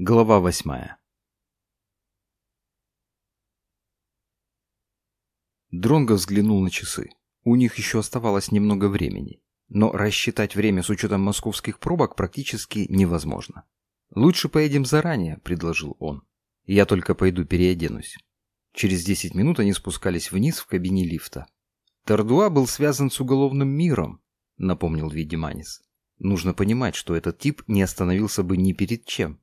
Глава восьмая. Дронго взглянул на часы. У них еще оставалось немного времени. Но рассчитать время с учетом московских пробок практически невозможно. «Лучше поедем заранее», — предложил он. «Я только пойду переоденусь». Через 10 минут они спускались вниз в кабине лифта. «Тардуа был связан с уголовным миром», — напомнил Видиманис. «Нужно понимать, что этот тип не остановился бы ни перед чем.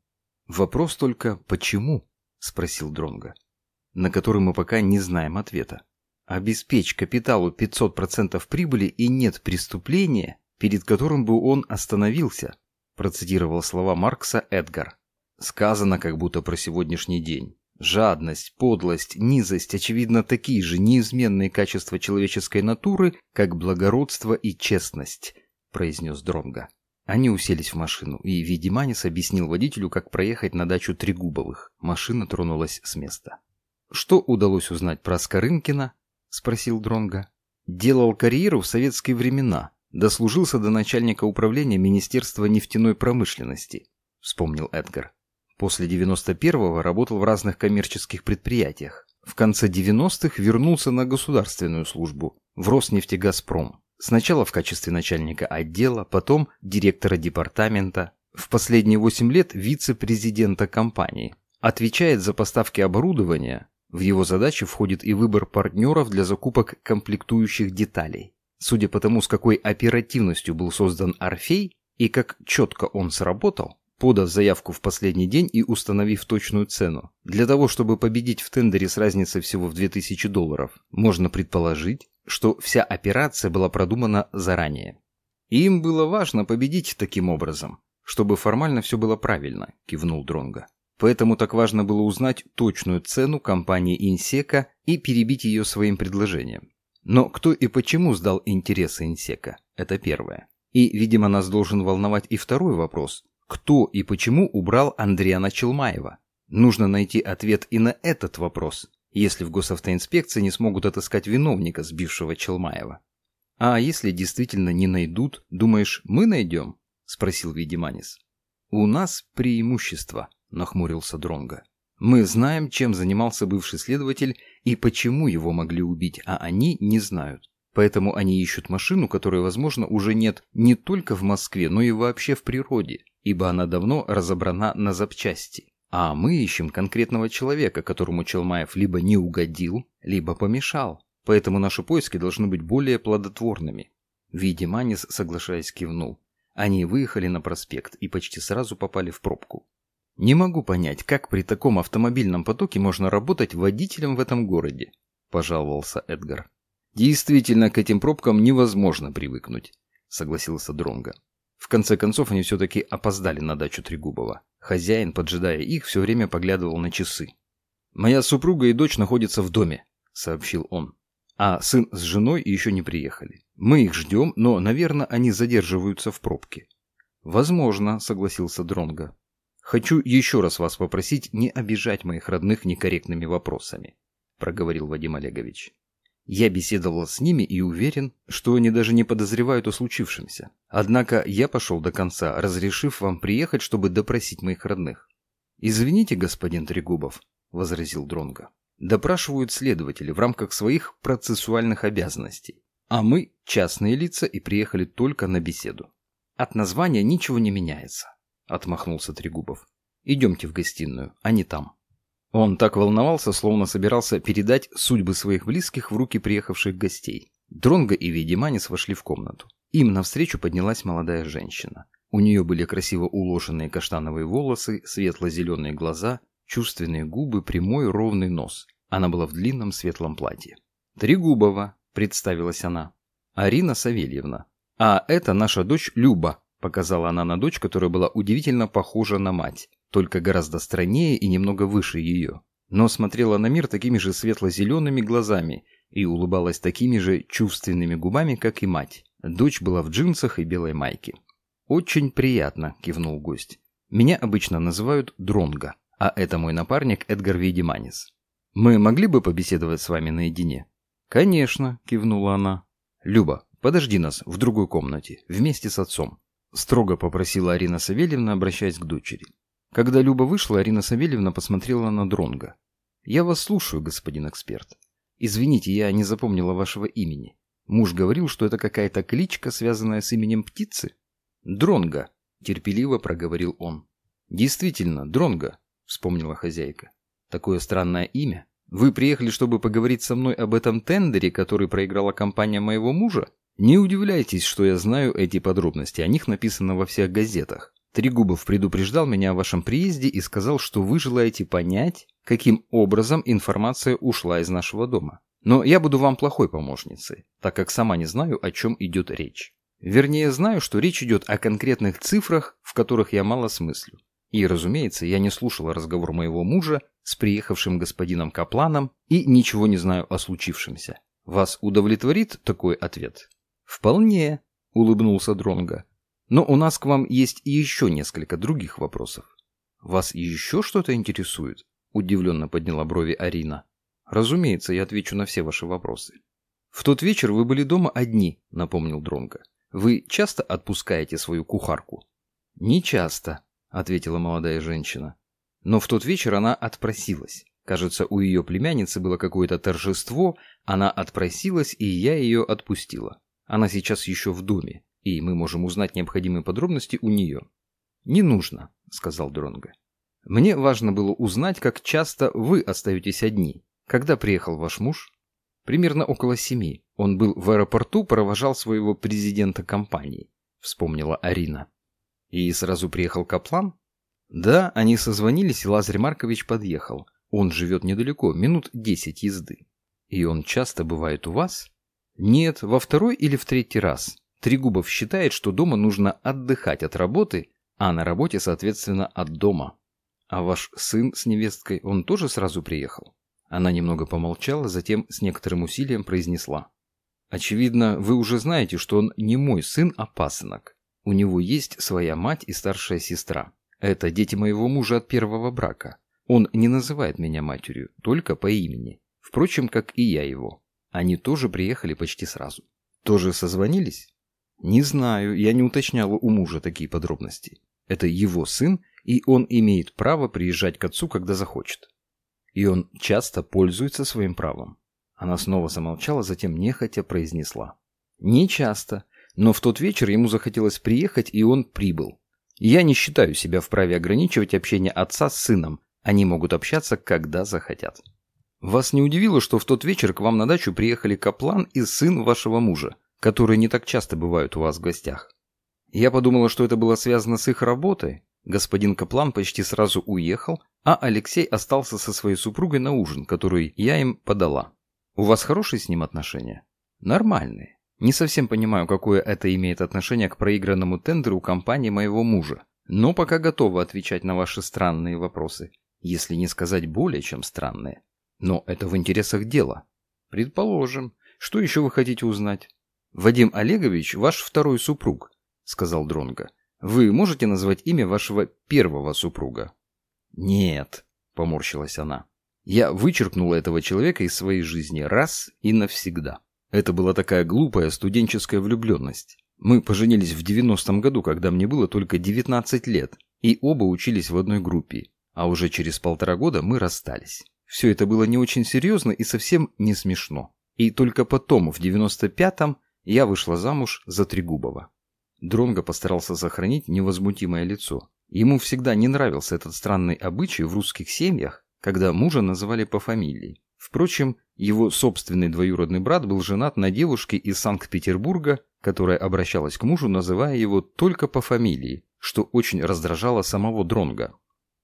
Вопрос только «почему?» — спросил Дронга, на который мы пока не знаем ответа. Обеспечь капиталу 500% прибыли и нет преступления, перед которым бы он остановился, процитировал слова Маркса Эдгар. Сказано как будто про сегодняшний день. Жадность, подлость, низость, очевидно, такие же неизменные качества человеческой натуры, как благородство и честность, произнес Дронга. Они уселись в машину, и Видиманис объяснил водителю, как проехать на дачу Трегубовых. Машина тронулась с места. Что удалось узнать про Скорынкина? спросил Дронга. Делал карьеру в советские времена, дослужился до начальника управления Министерства нефтяной промышленности, вспомнил Эдгар. После 91-го работал в разных коммерческих предприятиях. В конце 90-х вернулся на государственную службу в Роснефтегазпром. Сначала в качестве начальника отдела, потом директора департамента, в последние 8 лет вице-президента компании. Отвечает за поставки оборудования, в его задачи входит и выбор партнеров для закупок комплектующих деталей. Судя по тому, с какой оперативностью был создан Орфей и как четко он сработал, подав заявку в последний день и установив точную цену, для того, чтобы победить в тендере с разницей всего в 2000 долларов, можно предположить, что вся операция была продумана заранее. И им было важно победить таким образом, чтобы формально все было правильно, кивнул Дронга. Поэтому так важно было узнать точную цену компании Инсека и перебить ее своим предложением. Но кто и почему сдал интересы Инсека? Это первое. И, видимо, нас должен волновать и второй вопрос. Кто и почему убрал Андриана Челмаева? Нужно найти ответ и на этот вопрос, если в госавтоинспекции не смогут отыскать виновника, сбившего Челмаева. «А если действительно не найдут, думаешь, мы найдем?» – спросил Видиманис. «У нас преимущество», нахмурился Дронга. Мы знаем, чем занимался бывший следователь и почему его могли убить, а они не знают. Поэтому они ищут машину, которой, возможно, уже нет не только в Москве, но и вообще в природе, ибо она давно разобрана на запчасти. А мы ищем конкретного человека, которому Челмаев либо не угодил, либо помешал. Поэтому наши поиски должны быть более плодотворными. Видиманис, соглашаясь, кивнул. Они выехали на проспект и почти сразу попали в пробку. Не могу понять, как при таком автомобильном потоке можно работать водителем в этом городе, пожаловался Эдгар. Действительно, к этим пробкам невозможно привыкнуть, согласился Дронга. В конце концов, они все-таки опоздали на дачу Трегубова. Хозяин, поджидая их, все время поглядывал на часы. «Моя супруга и дочь находятся в доме», — сообщил он. «А сын с женой еще не приехали. Мы их ждем, но, наверное, они задерживаются в пробке». «Возможно», — согласился Дронга. «Хочу еще раз вас попросить не обижать моих родных некорректными вопросами», – проговорил Вадим Олегович. «Я беседовал с ними и уверен, что они даже не подозревают о случившемся. Однако я пошел до конца, разрешив вам приехать, чтобы допросить моих родных». «Извините, господин Трегубов», – возразил Дронго. «Допрашивают следователи в рамках своих процессуальных обязанностей. А мы – частные лица и приехали только на беседу. От названия ничего не меняется. — отмахнулся Трегубов. «Идемте в гостиную, они там». Он так волновался, словно собирался передать судьбы своих близких в руки приехавших гостей. Дронго и Ведиманис вошли в комнату. Им навстречу поднялась молодая женщина. У нее были красиво уложенные каштановые волосы, светло-зеленые глаза, чувственные губы, прямой ровный нос. Она была в длинном светлом платье. «Трегубова», — представилась она. «Арина Савельевна. А это наша дочь Люба», Показала она на дочь, которая была удивительно похожа на мать, только гораздо стройнее и немного выше ее. Но смотрела на мир такими же светло-зелеными глазами и улыбалась такими же чувственными губами, как и мать. Дочь была в джинсах и белой майке. «Очень приятно», — кивнул гость. «Меня обычно называют Дронго, а это мой напарник Эдгар Видиманис. Мы могли бы побеседовать с вами наедине?» «Конечно», — кивнула она. «Люба, подожди нас в другой комнате, вместе с отцом. Строго попросила Арина Савельевна, обращаясь к дочери. Когда Люба вышла, Арина Савельевна посмотрела на Дронга. «Я вас слушаю, господин эксперт. Извините, я не запомнила вашего имени. Муж говорил, что это какая-то кличка, связанная с именем птицы?» «Дронга», — терпеливо проговорил он. «Действительно, Дронга», — вспомнила хозяйка. «Такое странное имя. Вы приехали, чтобы поговорить со мной об этом тендере, который проиграла компания моего мужа? Не удивляйтесь, что я знаю эти подробности, о них написано во всех газетах. Трегубов предупреждал меня о вашем приезде и сказал, что вы желаете понять, каким образом информация ушла из нашего дома. Но я буду вам плохой помощницей, так как сама не знаю, о чем идет речь. Вернее, знаю, что речь идет о конкретных цифрах, в которых я мало смыслю. И, разумеется, я не слушала разговор моего мужа с приехавшим господином Капланом и ничего не знаю о случившемся. Вас удовлетворит такой ответ? Вполне, улыбнулся Дронга. Но у нас к вам есть еще несколько других вопросов. Вас еще что-то интересует? Удивленно подняла брови Арина. Разумеется, я отвечу на все ваши вопросы. В тот вечер вы были дома одни, напомнил Дронга. Вы часто отпускаете свою кухарку? Не часто, ответила молодая женщина. Но в тот вечер она отпросилась. Кажется, у ее племянницы было какое-то торжество, она отпросилась, и я ее отпустила. Она сейчас еще в доме, и мы можем узнать необходимые подробности у нее. «Не нужно», — сказал Дронго. «Мне важно было узнать, как часто вы остаетесь одни. Когда приехал ваш муж?» «Примерно около семи. Он был в аэропорту, провожал своего президента компании», — вспомнила Арина. «И сразу приехал Каплан?» «Да, они созвонились, и Лазарь Маркович подъехал. Он живет недалеко, минут десять езды». «И он часто бывает у вас?» «Нет, во второй или в третий раз. Трегубов считает, что дома нужно отдыхать от работы, а на работе, соответственно, от дома. А ваш сын с невесткой, он тоже сразу приехал? Она немного помолчала, затем с некоторым усилием произнесла. Очевидно, вы уже знаете, что он не мой сын, а пасынок. У него есть своя мать и старшая сестра. Это дети моего мужа от первого брака. Он не называет меня матерью, только по имени. Впрочем, как и я его. Они тоже приехали почти сразу. Тоже созвонились? Не знаю, я не уточняла у мужа такие подробности. Это его сын, и он имеет право приезжать к отцу, когда захочет. И он часто пользуется своим правом. Она снова замолчала, затем нехотя произнесла. Не часто, но в тот вечер ему захотелось приехать, и он прибыл. Я не считаю себя вправе ограничивать общение отца с сыном. Они могут общаться, когда захотят. Вас не удивило, что в тот вечер к вам на дачу приехали Каплан и сын вашего мужа? Которые не так часто бывают у вас в гостях. Я подумала, что это было связано с их работой. Господин Каплан почти сразу уехал, а Алексей остался со своей супругой на ужин, который я им подала. У вас хорошие с ним отношения? Нормальные. Не совсем понимаю, какое это имеет отношение к проигранному тендеру компании моего мужа, но пока готова отвечать на ваши странные вопросы, если не сказать более чем странные. Но это в интересах дела. Предположим. Что еще вы хотите узнать? Вадим Олегович ваш второй супруг, сказал Дронга. Вы можете назвать имя вашего первого супруга? Нет, поморщилась она. Я вычеркнула этого человека из своей жизни раз и навсегда. Это была такая глупая студенческая влюбленность. Мы поженились в 90-м году, когда мне было только 19 лет, и оба учились в одной группе, а уже через полтора года мы расстались. Все это было не очень серьезно и совсем не смешно. И только потом, в 95-м, я вышла замуж за Трегубова. Дронго постарался сохранить невозмутимое лицо. Ему всегда не нравился этот странный обычай в русских семьях, когда мужа называли по фамилии. Впрочем, его собственный двоюродный брат был женат на девушке из Санкт-Петербурга, которая обращалась к мужу, называя его только по фамилии, что очень раздражало самого Дронга.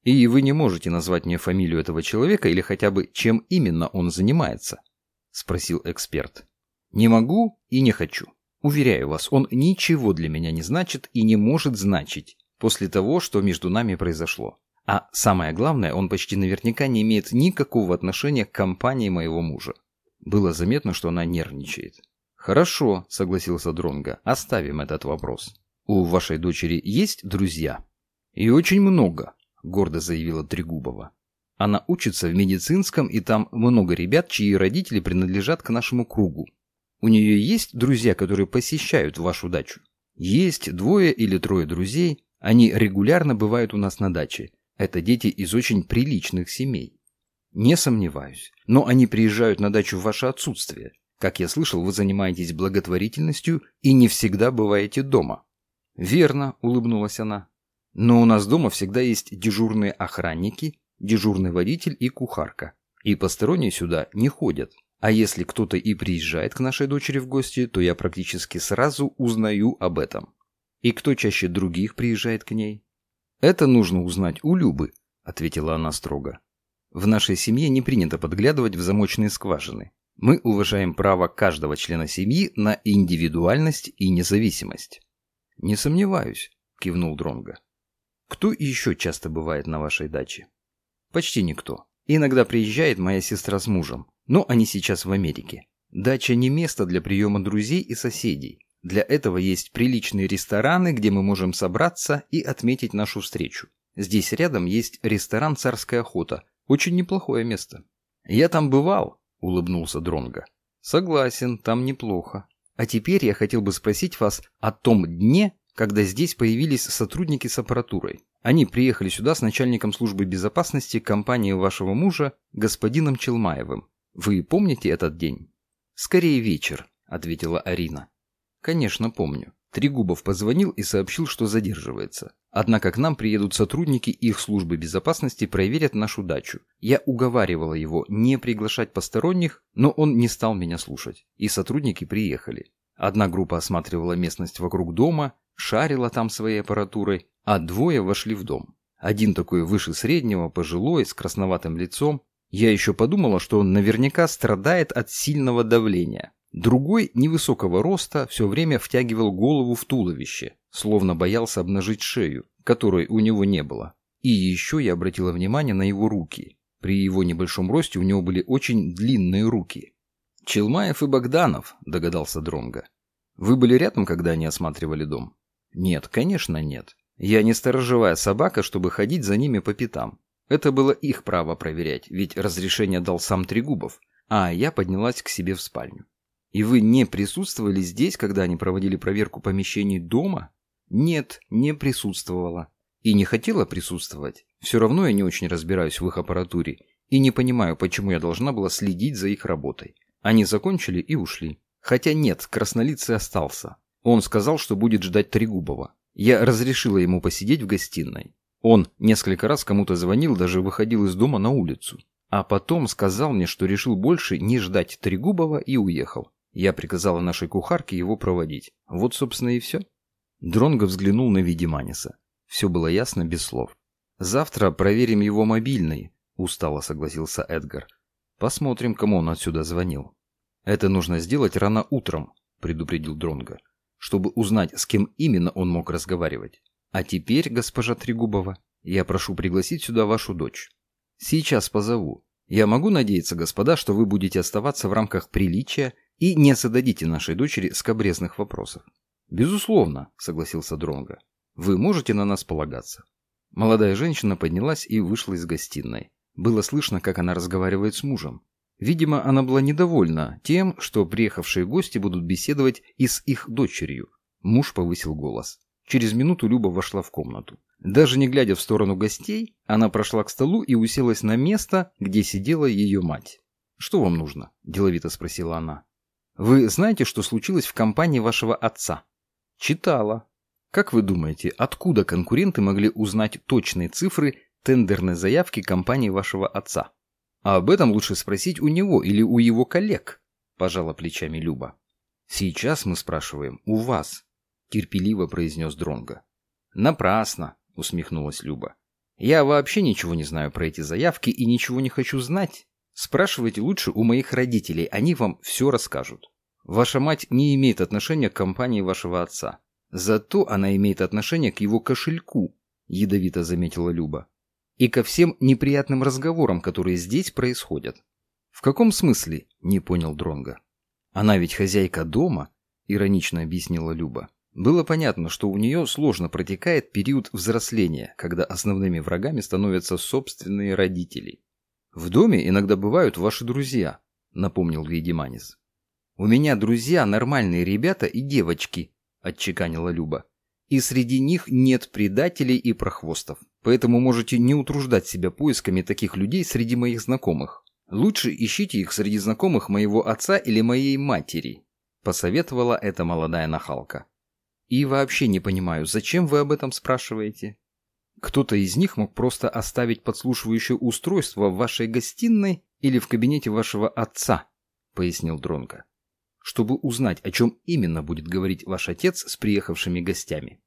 «И вы не можете назвать мне фамилию этого человека или хотя бы чем именно он занимается?» – спросил эксперт. Не могу и не хочу. Уверяю вас, он ничего для меня не значит и не может значить после того, что между нами произошло. А самое главное, он почти наверняка не имеет никакого отношения к компании моего мужа. Было заметно, что она нервничает. «Хорошо», — согласился Дронга, — «оставим этот вопрос. У вашей дочери есть друзья?» «И очень много», — гордо заявила Трегубова. «Она учится в медицинском, и там много ребят, чьи родители принадлежат к нашему кругу. У нее есть друзья, которые посещают вашу дачу? Есть двое или трое друзей. Они регулярно бывают у нас на даче. Это дети из очень приличных семей. Не сомневаюсь. Но они приезжают на дачу в ваше отсутствие. Как я слышал, вы занимаетесь благотворительностью и не всегда бываете дома. Верно, улыбнулась она. Но у нас дома всегда есть дежурные охранники, дежурный водитель и кухарка. И посторонние сюда не ходят. А если кто-то и приезжает к нашей дочери в гости, то я практически сразу узнаю об этом. И кто чаще других приезжает к ней? Это нужно узнать у Любы, ответила она строго. В нашей семье не принято подглядывать в замочные скважины. Мы уважаем право каждого члена семьи на индивидуальность и независимость. Не сомневаюсь, кивнул Дронга. Кто еще часто бывает на вашей даче? Почти никто. Иногда приезжает моя сестра с мужем, но они сейчас в Америке. Дача не место для приема друзей и соседей. Для этого есть приличные рестораны, где мы можем собраться и отметить нашу встречу. Здесь рядом есть ресторан «Царская охота». Очень неплохое место. Я там бывал, улыбнулся Дронга. Согласен, там неплохо. А теперь я хотел бы спросить вас о том дне, когда здесь появились сотрудники с аппаратурой. Они приехали сюда с начальником службы безопасности компании вашего мужа, господином Челмаевым. Вы помните этот день? Скорее вечер, ответила Арина. Конечно, помню. Трегубов позвонил и сообщил, что задерживается. Однако к нам приедут сотрудники их службы безопасности, проверят нашу дачу. Я уговаривала его не приглашать посторонних, но он не стал меня слушать. И сотрудники приехали. Одна группа осматривала местность вокруг дома, шарила там своей аппаратурой, а двое вошли в дом. Один такой выше среднего, пожилой, с красноватым лицом. Я еще подумала, что он наверняка страдает от сильного давления. Другой, невысокого роста, все время втягивал голову в туловище, словно боялся обнажить шею, которой у него не было. И еще я обратила внимание на его руки. При его небольшом росте у него были очень длинные руки. «Челмаев и Богданов», — догадался Дронга. «Вы были рядом, когда они осматривали дом?» «Нет, конечно, нет. Я не сторожевая собака, чтобы ходить за ними по пятам. Это было их право проверять, ведь разрешение дал сам Трегубов, а я поднялась к себе в спальню. И вы не присутствовали здесь, когда они проводили проверку помещений дома? Нет, не присутствовала. И не хотела присутствовать. Все равно я не очень разбираюсь в их аппаратуре и не понимаю, почему я должна была следить за их работой. Они закончили и ушли. Хотя нет, краснолицый остался. Он сказал, что будет ждать Трегубова. Я разрешила ему посидеть в гостиной. Он несколько раз кому-то звонил, даже выходил из дома на улицу. А потом сказал мне, что решил больше не ждать Трегубова и уехал. Я приказала нашей кухарке его проводить. Вот, собственно, и все. Дронго взглянул на Видиманиса. Все было ясно без слов. «Завтра проверим его мобильный», — устало согласился Эдгар. «Посмотрим, кому он отсюда звонил». «Это нужно сделать рано утром», — предупредил Дронго, «чтобы узнать, с кем именно он мог разговаривать. А теперь, госпожа Трегубова, я прошу пригласить сюда вашу дочь. Сейчас позову. Я могу надеяться, господа, что вы будете оставаться в рамках приличия и не зададите нашей дочери скобрезных вопросов. Безусловно, согласился Дронга. Вы можете на нас полагаться. Молодая женщина поднялась и вышла из гостиной. Было слышно, как она разговаривает с мужем. Видимо, она была недовольна тем, что приехавшие гости будут беседовать и с их дочерью. Муж повысил голос. Через минуту Люба вошла в комнату. Даже не глядя в сторону гостей, она прошла к столу и уселась на место, где сидела ее мать. «Что вам нужно?» – деловито спросила она. Вы знаете, что случилось в компании вашего отца? Читала. Как вы думаете, откуда конкуренты могли узнать точные цифры тендерной заявки компании вашего отца? А об этом лучше спросить у него или у его коллег, пожала плечами Люба. Сейчас мы спрашиваем у вас, терпеливо произнес Дронга. Напрасно, усмехнулась Люба. Я вообще ничего не знаю про эти заявки и ничего не хочу знать. Спрашивайте лучше у моих родителей, они вам все расскажут. Ваша мать не имеет отношения к компании вашего отца. Зато она имеет отношение к его кошельку, ядовито заметила Люба. И ко всем неприятным разговорам, которые здесь происходят. В каком смысле? Не понял Дронга. Она ведь хозяйка дома, иронично объяснила Люба. Было понятно, что у нее сложно протекает период взросления, когда основными врагами становятся собственные родители. «В доме иногда бывают ваши друзья», — напомнил Вейдеманис. «У меня друзья нормальные ребята и девочки», — отчеканила Люба. и среди них нет предателей и прохвостов. Поэтому можете не утруждать себя поисками таких людей среди моих знакомых. Лучше ищите их среди знакомых моего отца или моей матери», – посоветовала эта молодая нахалка. «И вообще не понимаю, зачем вы об этом спрашиваете?» Кто-то из них мог просто оставить подслушивающее устройство в вашей гостиной или в кабинете вашего отца, пояснил Дронко, чтобы узнать, о чем именно будет говорить ваш отец с приехавшими гостями.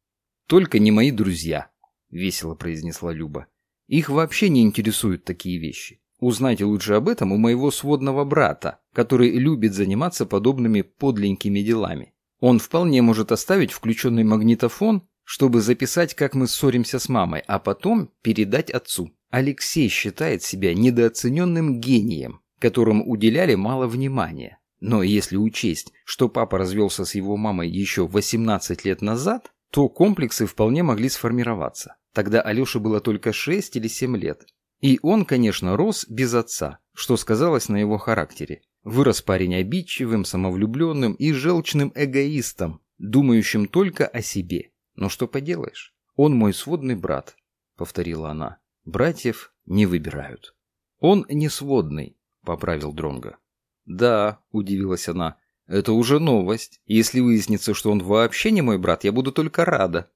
Только не мои друзья, весело произнесла Люба. Их вообще не интересуют такие вещи. Узнайте лучше об этом у моего сводного брата, который любит заниматься подобными подленькими делами. Он вполне может оставить включенный магнитофон чтобы записать, как мы ссоримся с мамой, а потом передать отцу. Алексей считает себя недооцененным гением, которому уделяли мало внимания. Но если учесть, что папа развелся с его мамой еще 18 лет назад, то комплексы вполне могли сформироваться. Тогда Алёше было только 6 или 7 лет. И он, конечно, рос без отца, что сказалось на его характере. Вырос парень обидчивым, самовлюбленным и желчным эгоистом, думающим только о себе. Но что поделаешь? Он мой сводный брат, повторила она. Братьев не выбирают. Он не сводный, поправил Дронга. Да, удивилась она. Это уже новость. Если выяснится, что он вообще не мой брат, я буду только рада.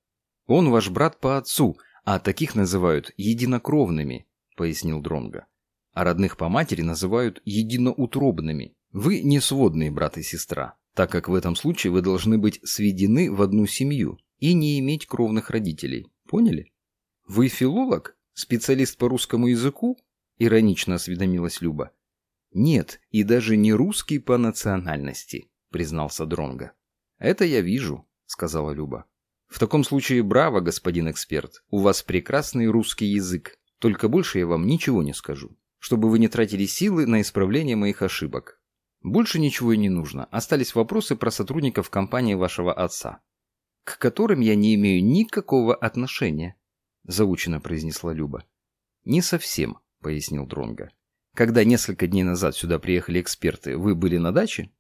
Он ваш брат по отцу, а таких называют единокровными, пояснил Дронга. А родных по матери называют единоутробными. Вы не сводные брат и сестра, так как в этом случае вы должны быть сведены в одну семью и не иметь кровных родителей. Поняли? Вы филолог? Специалист по русскому языку? Иронично осведомилась Люба. Нет, и даже не русский по национальности, признался Дронга. Это я вижу, сказала Люба. В таком случае браво, господин эксперт. У вас прекрасный русский язык. Только больше я вам ничего не скажу, чтобы вы не тратили силы на исправление моих ошибок. Больше ничего и не нужно. Остались вопросы про сотрудников компании вашего отца к которым я не имею никакого отношения», — заучено произнесла Люба. «Не совсем», — пояснил Дронга. «Когда несколько дней назад сюда приехали эксперты, вы были на даче?»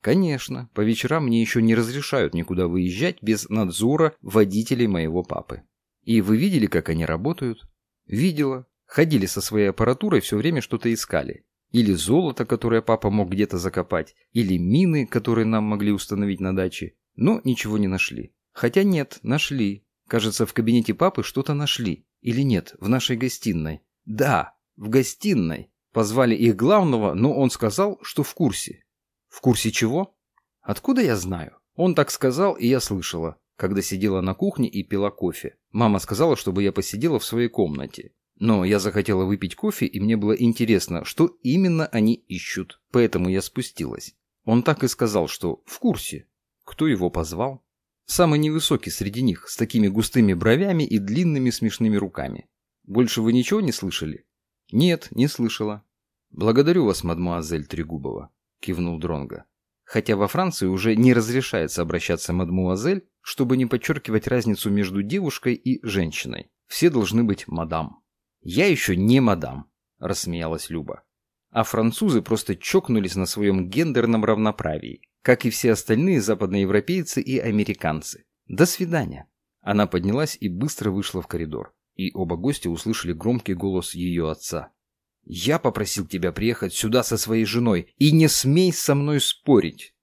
«Конечно. По вечерам мне еще не разрешают никуда выезжать без надзора водителей моего папы. И вы видели, как они работают?» «Видела. Ходили со своей аппаратурой, все время что-то искали. Или золото, которое папа мог где-то закопать, или мины, которые нам могли установить на даче, но ничего не нашли. Хотя нет, нашли. Кажется, в кабинете папы что-то нашли. Или нет, в нашей гостиной. Да, в гостиной. Позвали их главного, но он сказал, что в курсе. В курсе чего? Откуда я знаю? Он так сказал, и я слышала, когда сидела на кухне и пила кофе. Мама сказала, чтобы я посидела в своей комнате. Но я захотела выпить кофе, и мне было интересно, что именно они ищут. Поэтому я спустилась. Он так и сказал, что в курсе. Кто его позвал? Самый невысокий среди них, с такими густыми бровями и длинными смешными руками. Больше вы ничего не слышали? Нет, не слышала. Благодарю вас, мадмуазель Трегубова, кивнул Дронга. Хотя во Франции уже не разрешается обращаться мадмуазель, чтобы не подчеркивать разницу между девушкой и женщиной. Все должны быть мадам. Я еще не мадам, рассмеялась Люба. А французы просто чокнулись на своем гендерном равноправии как и все остальные западноевропейцы и американцы. До свидания. Она поднялась и быстро вышла в коридор. И оба гостя услышали громкий голос ее отца. «Я попросил тебя приехать сюда со своей женой, и не смей со мной спорить.